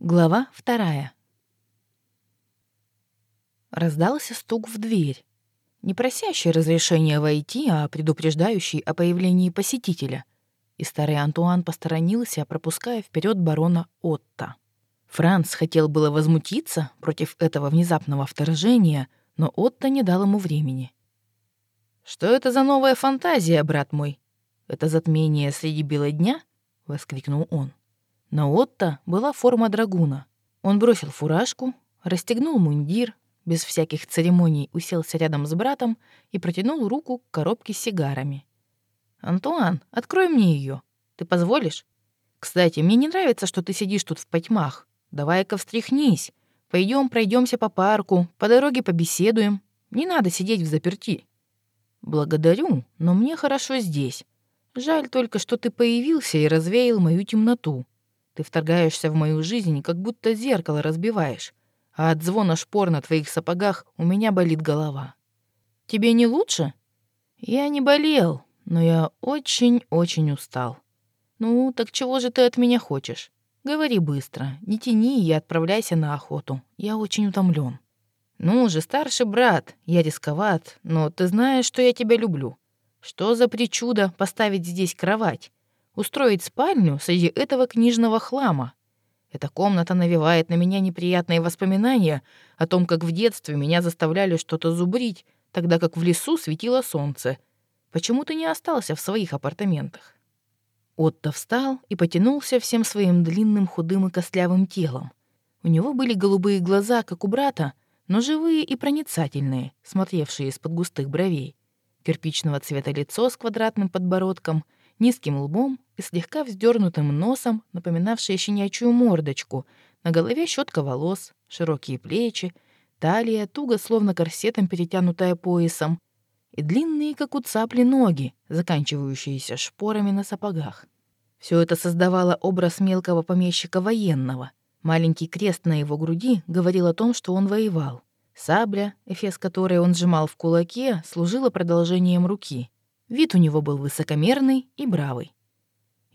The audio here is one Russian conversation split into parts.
Глава вторая. Раздался стук в дверь. Не просящий разрешения войти, а предупреждающий о появлении посетителя. И старый Антуан посторонился, пропуская вперед барона Отто. Франц хотел было возмутиться против этого внезапного вторжения, но Отто не дал ему времени. «Что это за новая фантазия, брат мой? Это затмение среди бела дня?» — воскликнул он. На Отто была форма драгуна. Он бросил фуражку, расстегнул мундир, без всяких церемоний уселся рядом с братом и протянул руку к коробке с сигарами. «Антуан, открой мне ее. Ты позволишь? Кстати, мне не нравится, что ты сидишь тут в потьмах. Давай-ка встряхнись. Пойдем пройдемся по парку, по дороге побеседуем. Не надо сидеть в заперти». «Благодарю, но мне хорошо здесь. Жаль только, что ты появился и развеял мою темноту. Ты вторгаешься в мою жизнь, как будто зеркало разбиваешь, а от звона шпор на твоих сапогах у меня болит голова. Тебе не лучше? Я не болел, но я очень-очень устал. Ну, так чего же ты от меня хочешь? Говори быстро, не тяни и отправляйся на охоту. Я очень утомлен. Ну же, старший брат, я рисковат, но ты знаешь, что я тебя люблю. Что за причуда поставить здесь кровать? Устроить спальню среди этого книжного хлама. Эта комната навевает на меня неприятные воспоминания о том, как в детстве меня заставляли что-то зубрить, тогда как в лесу светило солнце. Почему ты не остался в своих апартаментах? Отто встал и потянулся всем своим длинным, худым и костлявым телом. У него были голубые глаза, как у брата, но живые и проницательные, смотревшие из-под густых бровей, кирпичного цвета лицо с квадратным подбородком — низким лбом и слегка вздернутым носом, напоминавшее щенячью мордочку, на голове щетка волос, широкие плечи, талия, туго словно корсетом перетянутая поясом, и длинные, как у цапли, ноги, заканчивающиеся шпорами на сапогах. Все это создавало образ мелкого помещика военного. Маленький крест на его груди говорил о том, что он воевал. Сабля, эфес которой он сжимал в кулаке, служила продолжением руки — Вид у него был высокомерный и бравый.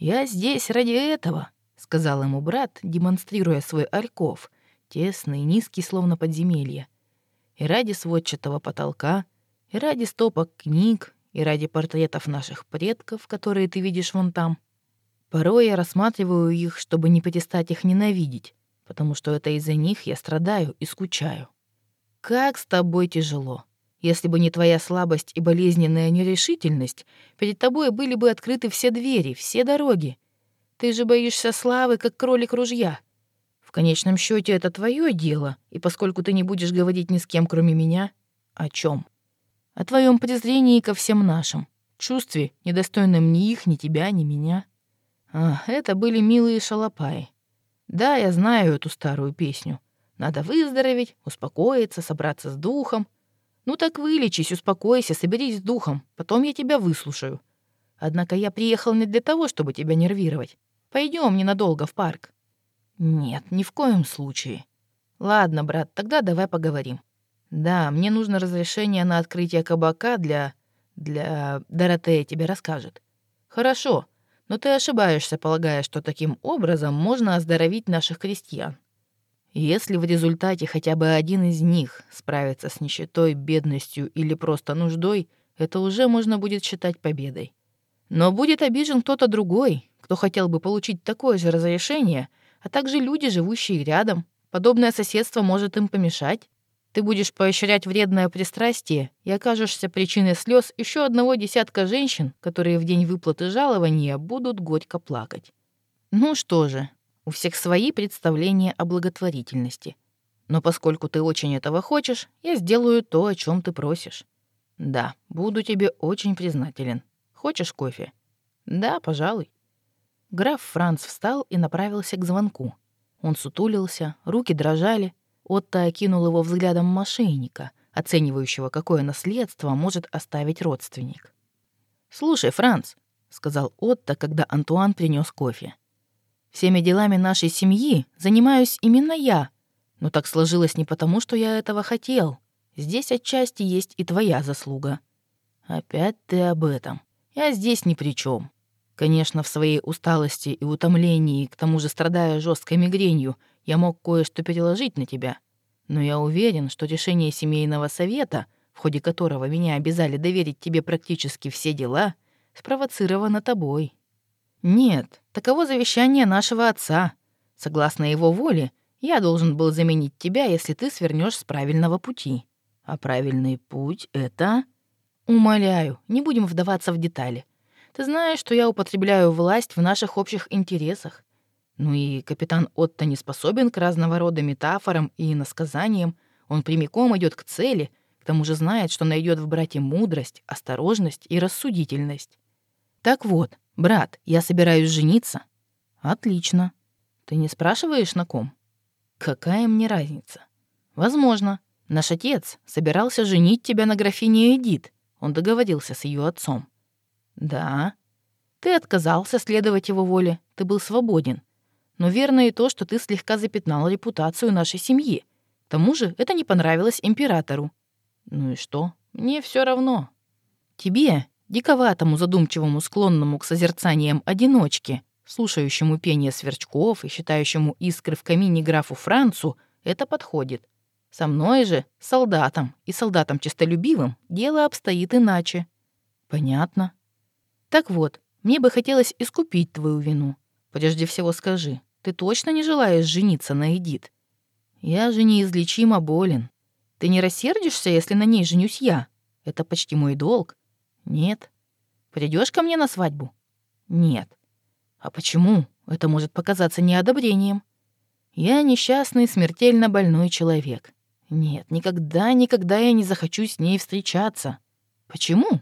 «Я здесь ради этого», — сказал ему брат, демонстрируя свой альков, тесный, низкий, словно подземелье. «И ради сводчатого потолка, и ради стопок книг, и ради портретов наших предков, которые ты видишь вон там. Порой я рассматриваю их, чтобы не перестать их ненавидеть, потому что это из-за них я страдаю и скучаю. Как с тобой тяжело. Если бы не твоя слабость и болезненная нерешительность, перед тобой были бы открыты все двери, все дороги. Ты же боишься славы, как кролик ружья. В конечном счете это твое дело, и поскольку ты не будешь говорить ни с кем, кроме меня, о чем? О твоем презрении ко всем нашим, чувстве, недостойном ни их, ни тебя, ни меня. А, это были милые шалопаи. Да, я знаю эту старую песню. Надо выздороветь, успокоиться, собраться с духом — ну так вылечись, успокойся, соберись с духом, потом я тебя выслушаю. Однако я приехал не для того, чтобы тебя нервировать. Пойдем ненадолго в парк. Нет, ни в коем случае. Ладно, брат, тогда давай поговорим. Да, мне нужно разрешение на открытие кабака для... для... Доротея тебе расскажет. Хорошо, но ты ошибаешься, полагая, что таким образом можно оздоровить наших крестьян. Если в результате хотя бы один из них справится с нищетой, бедностью или просто нуждой, это уже можно будет считать победой. Но будет обижен кто-то другой, кто хотел бы получить такое же разрешение, а также люди, живущие рядом. Подобное соседство может им помешать. Ты будешь поощрять вредное пристрастие и окажешься причиной слез еще одного десятка женщин, которые в день выплаты жалования будут горько плакать. Ну что же, у всех свои представления о благотворительности. Но поскольку ты очень этого хочешь, я сделаю то, о чем ты просишь. Да, буду тебе очень признателен. Хочешь кофе? Да, пожалуй. Граф Франц встал и направился к звонку. Он сутулился, руки дрожали. Отто окинул его взглядом мошенника, оценивающего, какое наследство может оставить родственник. «Слушай, Франц», — сказал Отто, когда Антуан принес кофе. Всеми делами нашей семьи занимаюсь именно я. Но так сложилось не потому, что я этого хотел. Здесь отчасти есть и твоя заслуга. Опять ты об этом. Я здесь ни при чем. Конечно, в своей усталости и утомлении, к тому же страдая жесткой мигренью, я мог кое-что переложить на тебя. Но я уверен, что решение семейного совета, в ходе которого меня обязали доверить тебе практически все дела, спровоцировано тобой. Нет, таково завещание нашего отца. Согласно его воле, я должен был заменить тебя, если ты свернешь с правильного пути. А правильный путь — это... Умоляю, не будем вдаваться в детали. Ты знаешь, что я употребляю власть в наших общих интересах. Ну и капитан Отто не способен к разного рода метафорам и иносказаниям. Он прямиком идет к цели, к тому же знает, что найдет в брате мудрость, осторожность и рассудительность. Так вот, брат, я собираюсь жениться. Отлично. Ты не спрашиваешь, на ком? Какая мне разница? Возможно. Наш отец собирался женить тебя на графине Эдит. Он договорился с ее отцом. Да. Ты отказался следовать его воле. Ты был свободен. Но верно и то, что ты слегка запятнал репутацию нашей семьи. К тому же это не понравилось императору. Ну и что? Мне все равно. Тебе, диковатому, задумчивому, склонному к созерцаниям одиночке, слушающему пение сверчков и считающему искры в камине графу Францу, это подходит. Со мной же, солдатом и солдатом честолюбивым, дело обстоит иначе. Понятно. Так вот, мне бы хотелось искупить твою вину. Прежде всего скажи, ты точно не желаешь жениться на Эдит? Я же неизлечимо болен. Ты не рассердишься, если на ней женюсь я? Это почти мой долг. Нет. Придешь ко мне на свадьбу? Нет. А почему? Это может показаться неодобрением. Я несчастный, смертельно больной человек. Нет, никогда, никогда я не захочу с ней встречаться. Почему?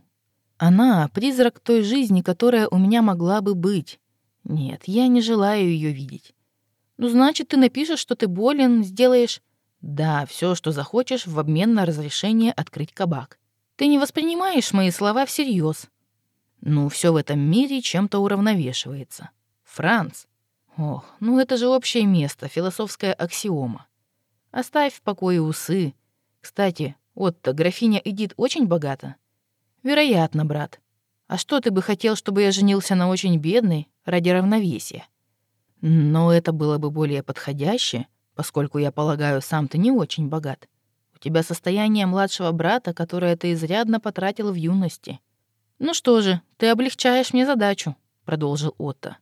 Она — призрак той жизни, которая у меня могла бы быть. Нет, я не желаю ее видеть. Ну, значит, ты напишешь, что ты болен, сделаешь... Да, все, что захочешь, в обмен на разрешение открыть кабак. Ты не воспринимаешь мои слова всерьез. Ну, все в этом мире чем-то уравновешивается. Франц. Ох, ну это же общее место, философская аксиома. Оставь в покое усы. Кстати, Отто, графиня Эдит очень богата? Вероятно, брат. А что ты бы хотел, чтобы я женился на очень бедной ради равновесия? Но это было бы более подходяще, поскольку, я полагаю, сам ты не очень богат. Тебя состояние младшего брата, которое ты изрядно потратил в юности. Ну что же, ты облегчаешь мне задачу, продолжил Отто.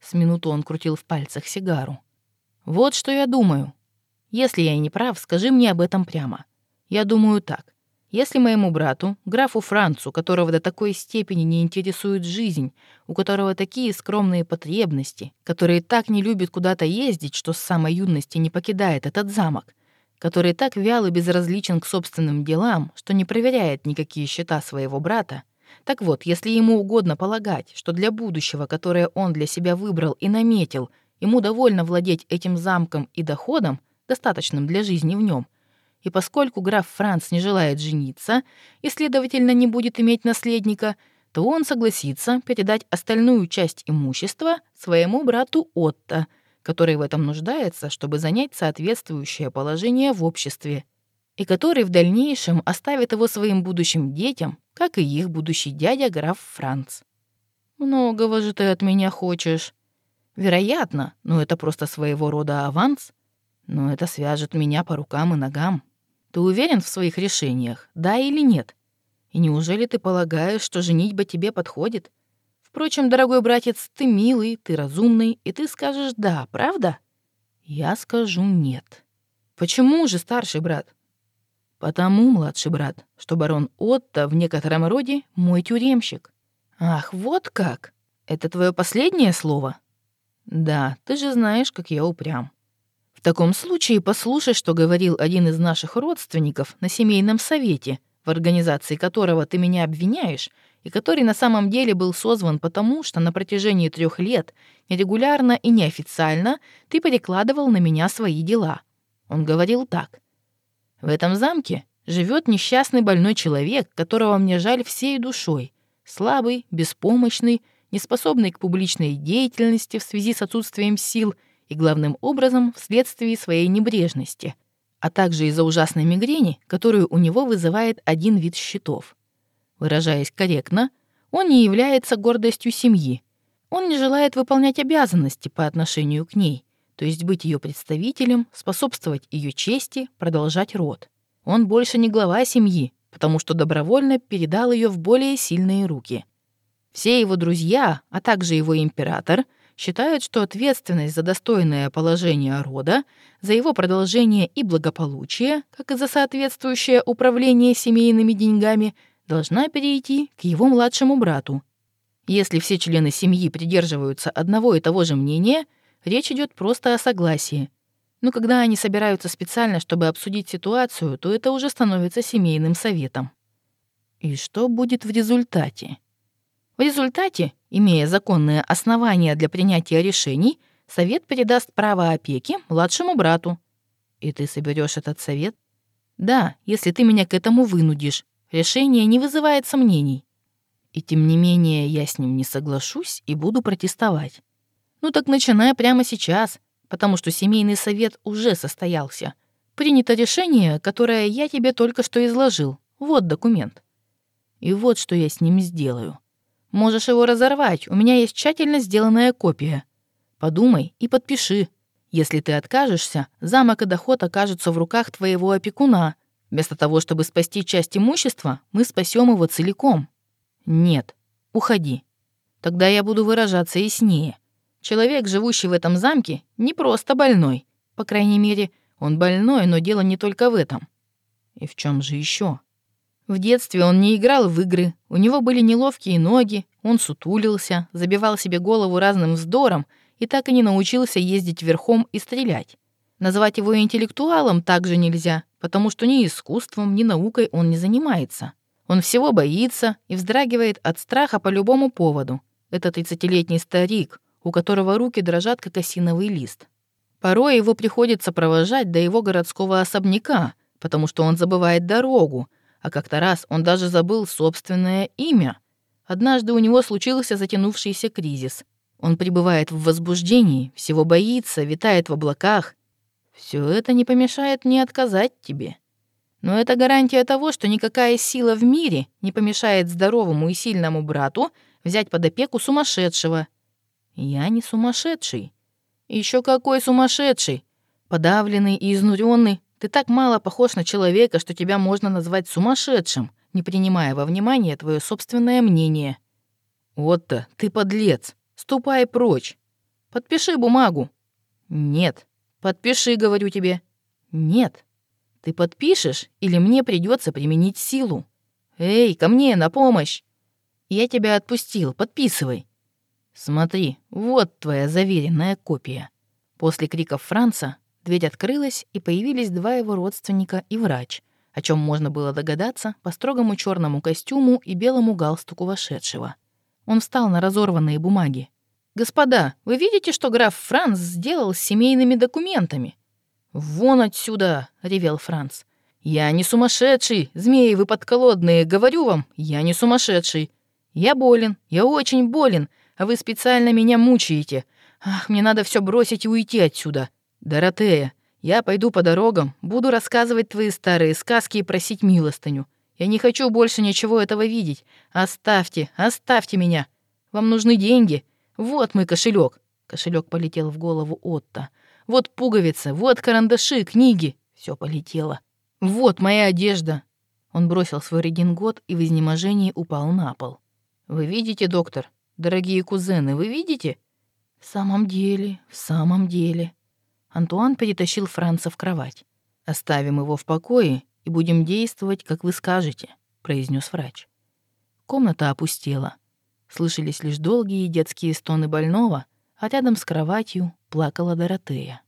С минуту он крутил в пальцах сигару. Вот что я думаю. Если я не прав, скажи мне об этом прямо. Я думаю так. Если моему брату, графу Францу, которого до такой степени не интересует жизнь, у которого такие скромные потребности, который так не любит куда-то ездить, что с самой юности не покидает этот замок, который так вял и безразличен к собственным делам, что не проверяет никакие счета своего брата, так вот, если ему угодно полагать, что для будущего, которое он для себя выбрал и наметил, ему довольно владеть этим замком и доходом, достаточным для жизни в нем. И поскольку граф Франц не желает жениться и, следовательно, не будет иметь наследника, то он согласится передать остальную часть имущества своему брату Отто, который в этом нуждается, чтобы занять соответствующее положение в обществе, и который в дальнейшем оставит его своим будущим детям, как и их будущий дядя граф Франц. «Многого же ты от меня хочешь», Вероятно, но это просто своего рода аванс. Но это свяжет меня по рукам и ногам. Ты уверен в своих решениях, да или нет? И неужели ты полагаешь, что женитьба тебе подходит? Впрочем, дорогой братец, ты милый, ты разумный, и ты скажешь «да», правда? Я скажу «нет». Почему же, старший брат? Потому, младший брат, что барон Отто в некотором роде мой тюремщик. Ах, вот как! Это твое последнее слово? Да, ты же знаешь, как я упрям таком случае послушай, что говорил один из наших родственников на семейном совете, в организации которого ты меня обвиняешь, и который на самом деле был созван потому, что на протяжении трех лет нерегулярно и неофициально ты перекладывал на меня свои дела. Он говорил так. «В этом замке живет несчастный больной человек, которого мне жаль всей душой, слабый, беспомощный, неспособный к публичной деятельности в связи с отсутствием сил — и главным образом вследствие своей небрежности, а также из-за ужасной мигрени, которую у него вызывает один вид счетов. Выражаясь корректно, он не является гордостью семьи, Он не желает выполнять обязанности по отношению к ней, то есть быть ее представителем, способствовать ее чести, продолжать род. Он больше не глава семьи, потому что добровольно передал ее в более сильные руки. Все его друзья, а также его император, считают, что ответственность за достойное положение рода, за его продолжение и благополучие, как и за соответствующее управление семейными деньгами, должна перейти к его младшему брату. Если все члены семьи придерживаются одного и того же мнения, речь идет просто о согласии. Но когда они собираются специально, чтобы обсудить ситуацию, то это уже становится семейным советом. И что будет в результате? В результате, имея законные основания для принятия решений, совет передаст право опеки младшему брату. И ты соберешь этот совет? Да, если ты меня к этому вынудишь. Решение не вызывает сомнений. И тем не менее я с ним не соглашусь и буду протестовать. Ну так начинай прямо сейчас, потому что семейный совет уже состоялся. Принято решение, которое я тебе только что изложил. Вот документ. И вот что я с ним сделаю. Можешь его разорвать, у меня есть тщательно сделанная копия. Подумай и подпиши. Если ты откажешься, замок и доход окажутся в руках твоего опекуна. Вместо того, чтобы спасти часть имущества, мы спасем его целиком. Нет, уходи. Тогда я буду выражаться яснее. Человек, живущий в этом замке, не просто больной. По крайней мере, он больной, но дело не только в этом. И в чем же еще? В детстве он не играл в игры, у него были неловкие ноги, он сутулился, забивал себе голову разным вздором и так и не научился ездить верхом и стрелять. Назвать его интеллектуалом также нельзя, потому что ни искусством, ни наукой он не занимается. Он всего боится и вздрагивает от страха по любому поводу. Это тридцатилетний старик, у которого руки дрожат, как осиновый лист. Порой его приходится провожать до его городского особняка, потому что он забывает дорогу, а как-то раз он даже забыл собственное имя. Однажды у него случился затянувшийся кризис. Он пребывает в возбуждении, всего боится, витает в облаках. Все это не помешает мне отказать тебе. Но это гарантия того, что никакая сила в мире не помешает здоровому и сильному брату взять под опеку сумасшедшего. Я не сумасшедший. Еще какой сумасшедший! Подавленный и изнуренный, ты так мало похож на человека, что тебя можно назвать сумасшедшим, не принимая во внимание твое собственное мнение. Вот-то, ты подлец. Ступай прочь. Подпиши бумагу. Нет. Подпиши, говорю тебе. Нет. Ты подпишешь, или мне придется применить силу. Эй, ко мне на помощь. Я тебя отпустил, подписывай. Смотри, вот твоя заверенная копия. После криков Франца Дверь открылась, и появились два его родственника и врач, о чем можно было догадаться по строгому черному костюму и белому галстуку вошедшего. Он встал на разорванные бумаги. «Господа, вы видите, что граф Франц сделал с семейными документами?» «Вон отсюда!» — ревел Франц. «Я не сумасшедший, змеи вы подколодные, говорю вам, я не сумасшедший. Я болен, я очень болен, а вы специально меня мучаете. Ах, мне надо все бросить и уйти отсюда. «Доротея, я пойду по дорогам, буду рассказывать твои старые сказки и просить милостыню. Я не хочу больше ничего этого видеть. Оставьте, оставьте меня. Вам нужны деньги. Вот мой кошелек. Кошелек полетел в голову Отто. Вот пуговицы, вот карандаши, книги. Все полетело. Вот моя одежда. Он бросил свой редингот и в изнеможении упал на пол. Вы видите, доктор? Дорогие кузены, вы видите? В самом деле, в самом деле. Антуан перетащил Франца в кровать. «Оставим его в покое и будем действовать, как вы скажете», — произнес врач. Комната опустела. Слышались лишь долгие детские стоны больного, а рядом с кроватью плакала Доротея.